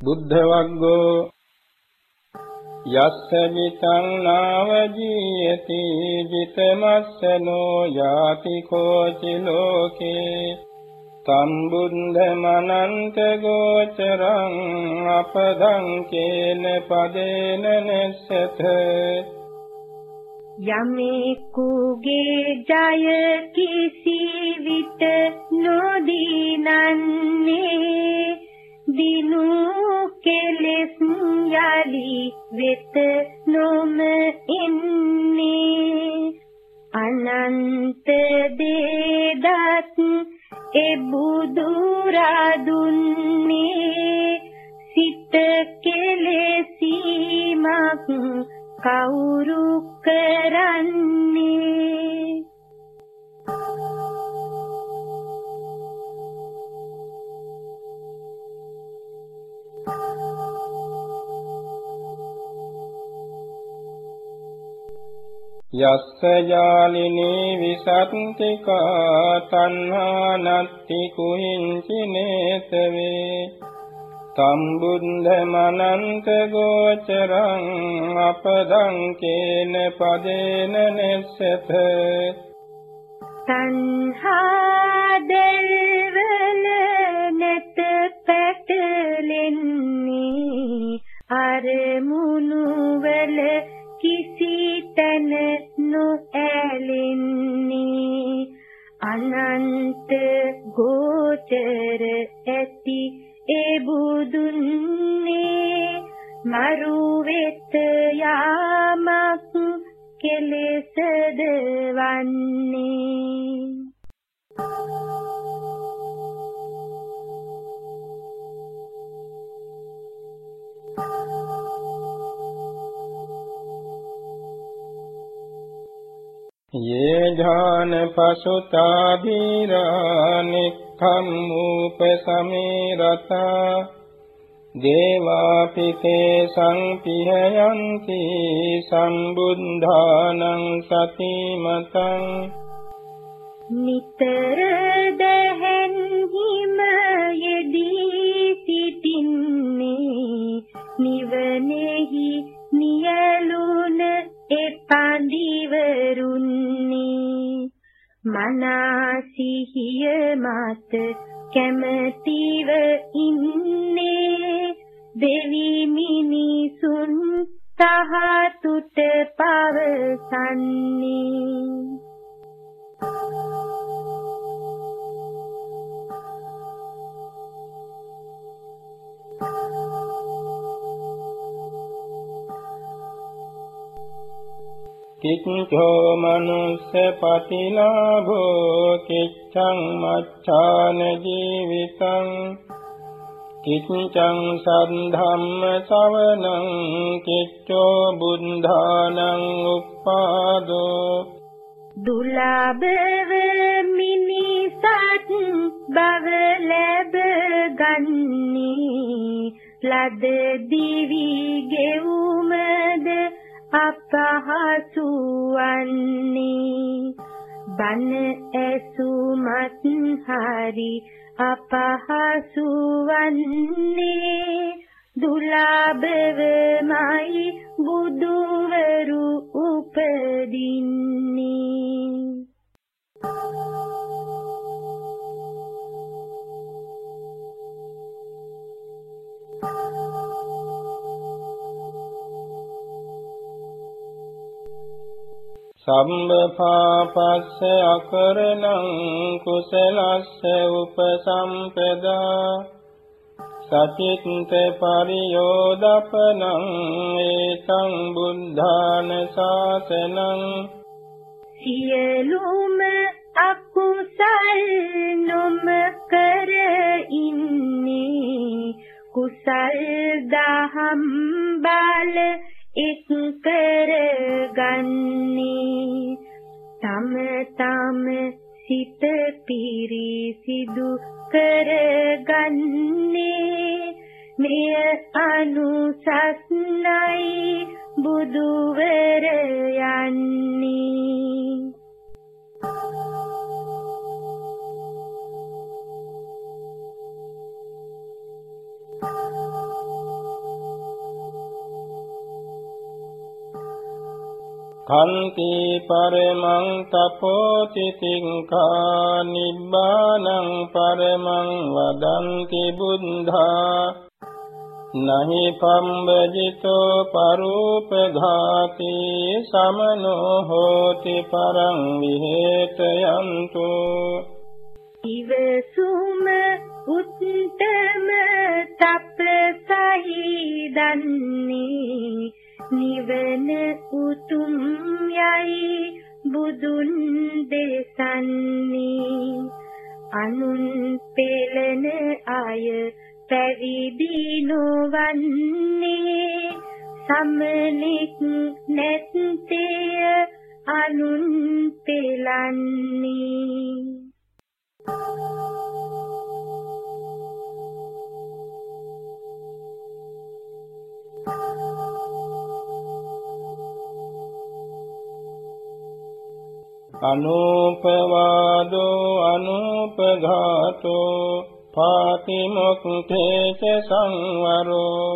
බුද්ධ වග්ගෝ යස්ස මිතං නාව ජීයති ජිතමස්සනෝ යාති කෝචි ලෝකේ සම්බුද්ධ මනන්ත ගෝචරං අපදං කේන පදේන නැස්සත යමෙකුගේ ජය කිසි විට නොදීනන්නේ දිනු කෙලෙස් යලි වෙත නොම එන්නේ. අනන්ත දේදත් එබුදු රාදුන්නේ සිත කෙලෙසීමක් කවුරු කරන්නේ? යස්ස ජාලිනී විසත්තිකා තණ්හා නත්ති කුහිංචි නේතවේ සම්බුද්ධ මනන්ත ගෝචරං අපදං කේන පදේන නෙස්සත. තණ්හා දෙවල වන්නේ යේ ඥාන පසුතා ධීරානික්ඛම්මූපසමේරතා දේවාපිතේ සංපිහයන්ති සම්බුද්ධානං සතිමතං නිතර දැහැන් හිම යෙදී සිටින්නේ නිවනේහි නියලුන එපන්දිවරුන්නේ මනසිහිය මත කැමැතිව ඉන්නේ දෙවි මිනිසුන් සහතුට පවසන්නේ. කිච්ඡෝ මනුස්ස පතිලාභෝ කිච්ඡං මච්ඡාන ජීවිතං කිච්ඡං සද්ධම්ම සවනං කිච්ඡෝ බුද්ධානං උප්පාදෝ දුලබව මිනිසත් බව ලැබ ගන්නේ ලද දිවි ගෙවුමද අපහසු වන්නේ බන ඇසුමත් හරි අපහසු වන්නේ දුලාභවමයි බුදුවරු උපදින්නේ. සම්බ පාපස්ස අකරණං කුසලස්ස උපසම්පදා සචිත්ත පරියෝදපනං ඒතං බුද්ධාන ශාසනං සියලුම අකුසල් නොම කර ඉන්නේ කුසල් දහම් බල එක් කරගන්නේ. තම තම සිත පිරිසිදු කරගන්නේ. මෙය අනුසස්නයි බුදුවර යන්නේ. කන්ති පරමං තපෝති තිංකා නිබ්බානං පරමං වදන්ති බුද්ධා නහි පම්බජිතෝ පරූපඝාති සමනෝ හෝති පරං විහෙතයන්තු ඉවසුම උත්තම තපසහි දන්නේ නිවන උතුම් යයි බුදුන් දෙසන්නේ. අනුන් පෙළන අය පැවිදි නොවන්නේ. සමනෙක් නැත්තේ අනුන් පෙළන්නේ. අනූපවාදෝ අනූපඝාතෝ පාතිමොක්ඛේච සංවරෝ.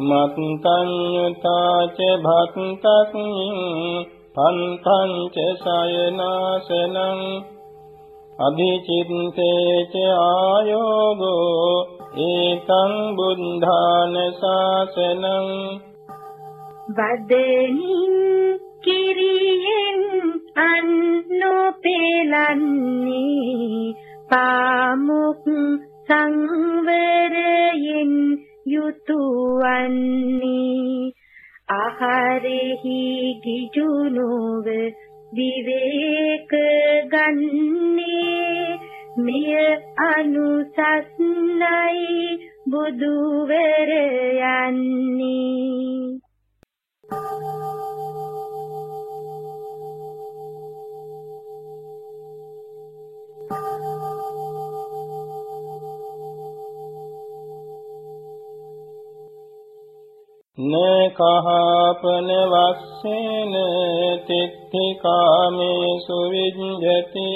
මත්තඤ්ඤතාච භක්තස්මින් පන්තං ච සයනාසනං. අධිචිත්තේච ආයෝගෝ ඒතං බුද්ධාන ශාසනං. වදනින් කිරියෙන් අන්නොපෙලන්නේ පාමුක් සංවරයෙන් යුතුයන්නේ ආහාරෙහි ගිජුනෝව විවේක ගන්නේ. මෙය අනුසස්නයි බුදුවර යන්නේ නකහපන වස්සේන තිත්තිකාමේසු විඤ්ඤති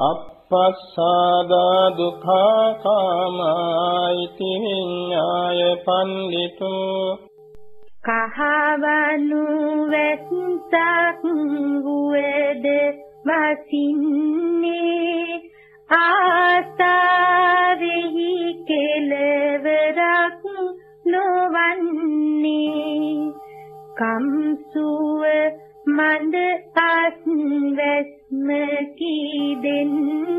අපස්සාදා දුක්ඛා කාමයිති විඤ්ඤාය පණ්ඩිතෝ. කහවනු වැස්සක් වූද වසින්නේ. ආසාවෙහි කෙලවරක් නොවන්නේ කම්සුව මන්ද අස් වැස්ම කී දෙන්නේ?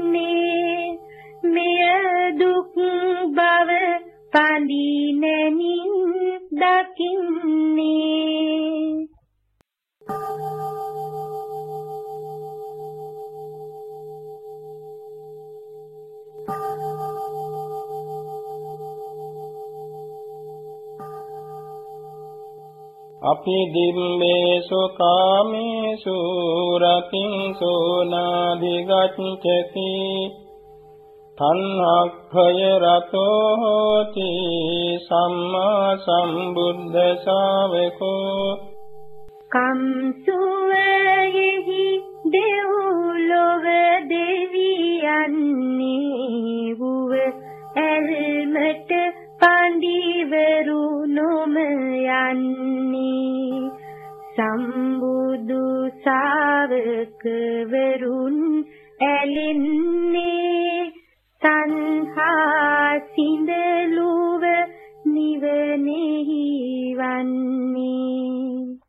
අපි දිම්මේසු කාමේසු රතින් සෝනාදිගච්ඡති. තණ්හක්ඛය රතෝ හෝති සම්මා සම්බුද්ධ ශාවකෝ කම්සුවයෙහි දෙව්ලොව දෙවියන්නේ වූ ඇල්මට පඬිවරු නොම යන්නේ. සම්බුදු ශාවකවරුන් ඇලෙන්නේ. සංහා සිඳලුව නිවනෙහි වන්නේ.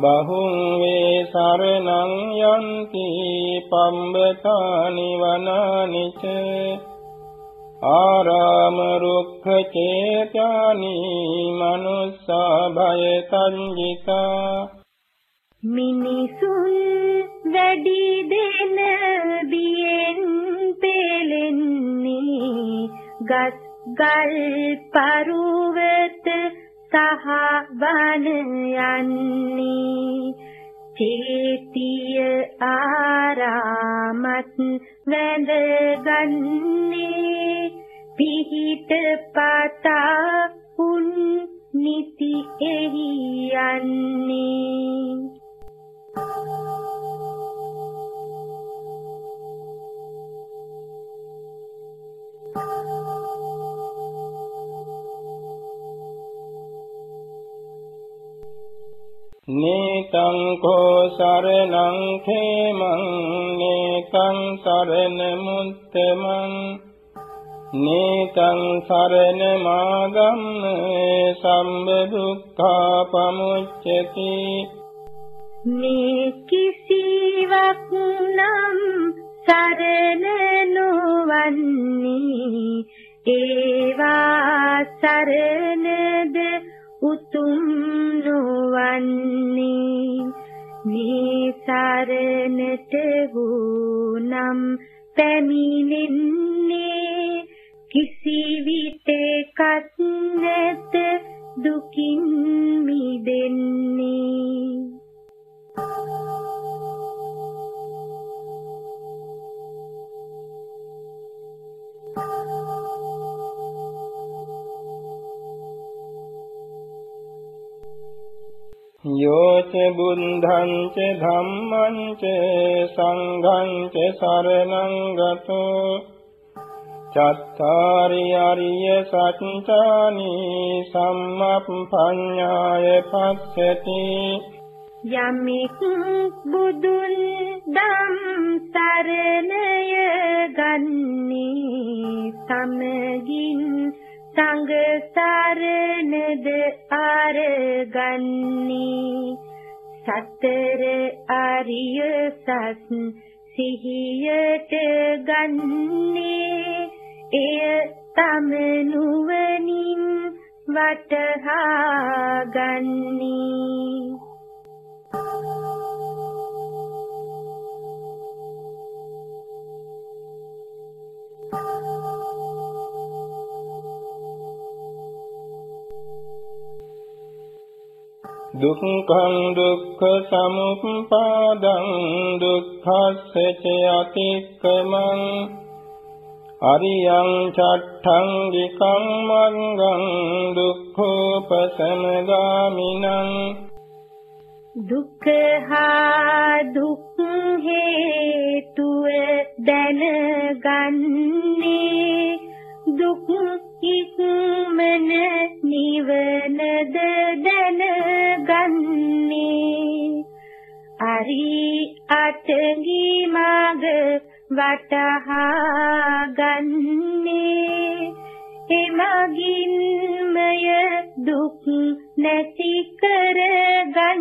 බහුං වේ සරණං යන්ති පම්බතානි වනානිච ආරාම රුක්ඛ චේතානි මනුස්සා භය සංජිතා. මිනිසුන් වැඩි දෙන බියෙන් පෙලෙන්නේ ගස් ගල් පරුවත සහ වන යන්නේ. චේතිය ආරාමත් වැඳගන්නේ. පිහිට පතා උන් නිති එහි යන්නේ. නේතං කෝ සරණං khemං නේතං සරණ මුත්තමං. නේතං සරණ මාගම්ම සම්බ දුක්ඛා පමුච්චති මේ කිසිවක් නම් සරණ නොවන්නේ. ඒවා සරණද උතුම් නොවන්නේ මේ සරණට වූනම් පැමිණෙන්නේ. කිසි විටකත් නැත දුකින් මිදෙන්නේ. යෝච බුද්ධං ච ධම්මං ච සංඝං ච සරණං ගතෝ චත්තාරි අරිය සත්‍යානි සම්මප්පඤ්ඤාය පස්සති යමෙක් බුදුන් දම් සරණය ගන්නේ සමගින් සංඝ සරණද අරගන්නේ. සතර ආරිය සත් සිහියට ගන්නේ. එය තම නුවණින් වටහා ගන්නේ. දුක්ඛං දුක්ඛ සමුප්පාදං දුක්ඛස්ස ච අතික්කමං අරියං චට්ඨං විකං මංගං දුක්ඛෝපසමගාමිනං දුක්ඛා දුක් හේතුව දැනගන්නේ දුක් ඉක්මන නිවනද අටගි මග වටහා ගන්නේ එමගින්මය දුක් නැති කරගන්නේ.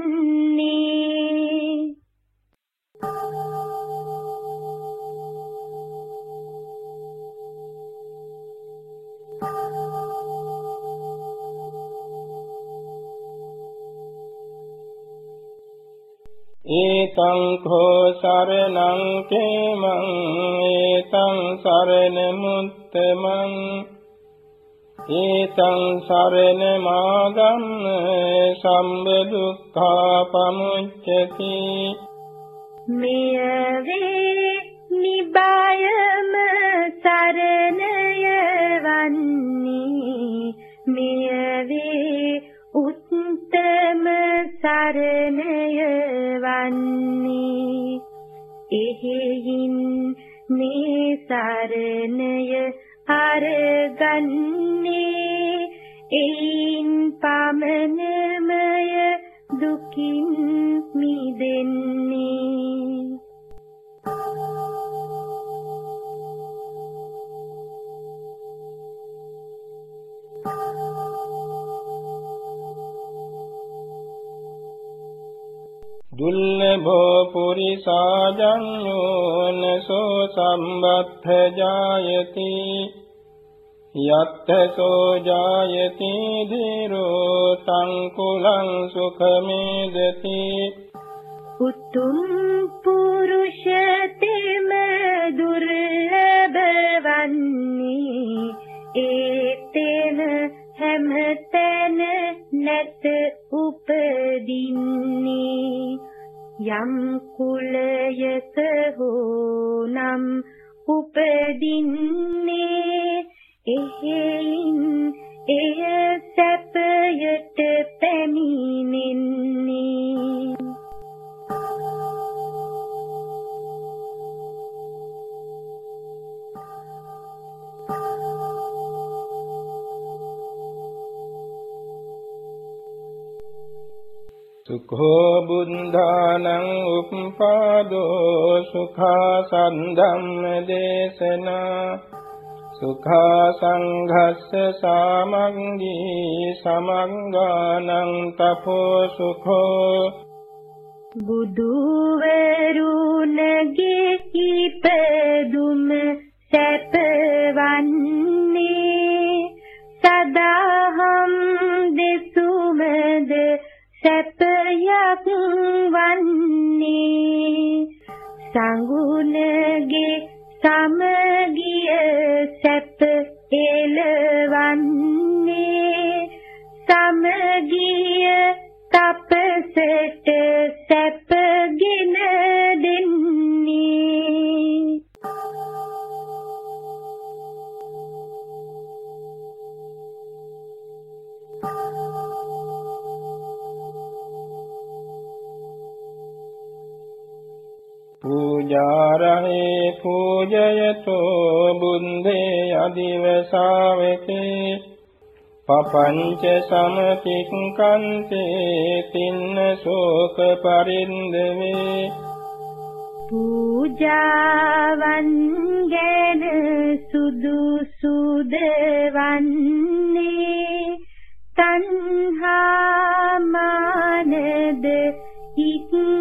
ඒතං කෝ සරණං කේමං ඒතං සරණ මුත්තමං ඒතං සරණ මාගම්ම සම්බ දුක්ඛා පමුච්චති මෙය වේ නිබයම සරණය වන්නේ. මෙය වේ උත්තම සරණය වන්නේ එහෙයින් මේ සරණය අරගන්නේ. එයින් පමණමය දුකින් මිදෙන්නේ. දුල්ලභෝ පුරිසාජඤ්ඤෝනසෝ සම්බත්ථ ජායති යත්තසෝ ජායති ධීරෝ සංකුලං සුඛමේදති උතුම් පුරුෂතෙම දුර්ලභ වන්නේ ඒතෙන හැමතැන නැත උපදින්නේ. යම් කුලයක හෝ නම් උපදින්නේ එහෙයින් එය සැපයට සුඛා සන්ධම්ම දේශනා සුඛා සංඝස්ස සාමංගී සමංගානං තපෝ සුඛෝ බුදුවරුණගේ පූජාරහේ පූජයතෝ බුන්දේ අදිව ශාවකේ පපංච සමතික්කන්තේ තින්න ශෝක පරින්දවේ පූජාවන් ගැන සුදුසුද වන්නේ තණ්හා මානද ඉක්මා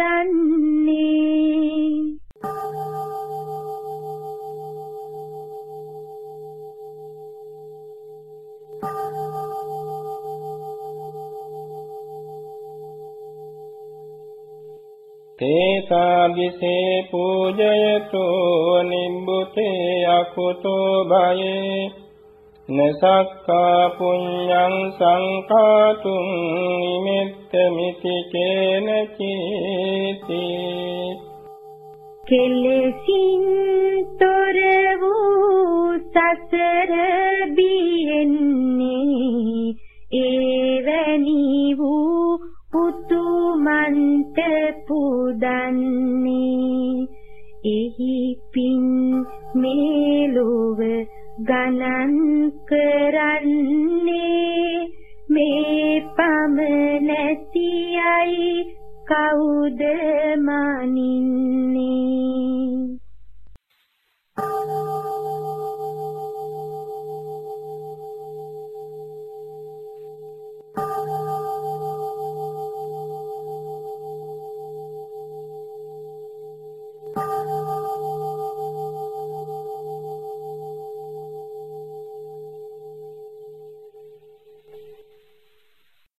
පුදන්නේ තේසාදිසේ පූජයතෝ නිබ්බුතේ අකුතෝ භයේ නසක්කා පුඤ්ඤං සංඛාතුං නිමිත්ත මිති කේන චීති. කෙලෙසින් තොර වූ සසර බියෙන්නේ එවැනි වූ පුතුමන්ට පුදන්නේ. එහි පින් මේලොව ගණන් කරන්නේ මේ පමණැතියයි කවුද මනින්නේ?